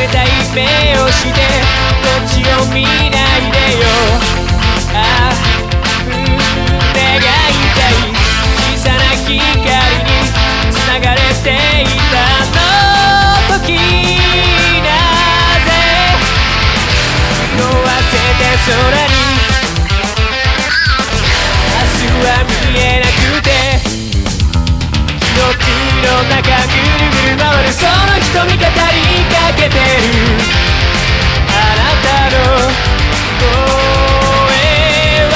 せたい目をしてこっを見ないでよ。ああるその瞳語りかけてる。あなたの声は。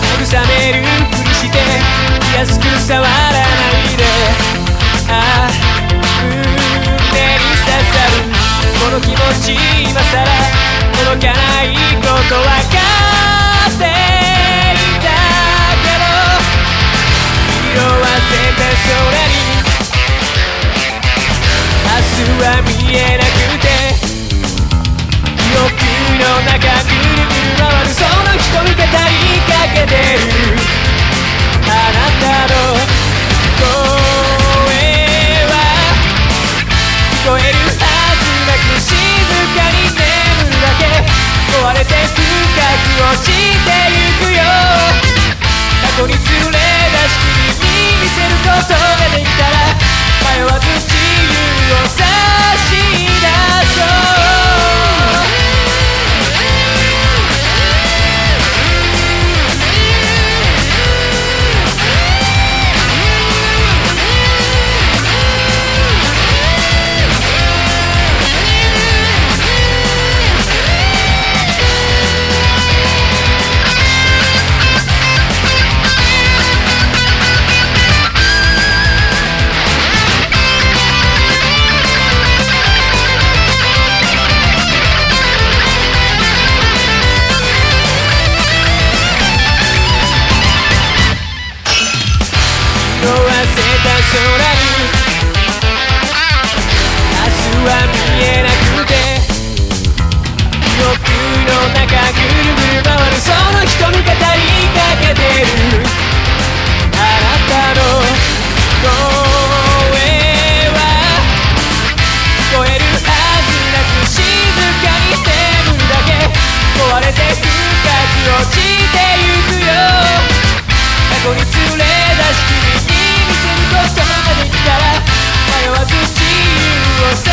慰めるふりして安く触ら届かないことわかっていたけど色あせた空に明日は見えなくて記憶の中ぐるぐる回るその瞳がその瞳語りかけて。る eu assisti você.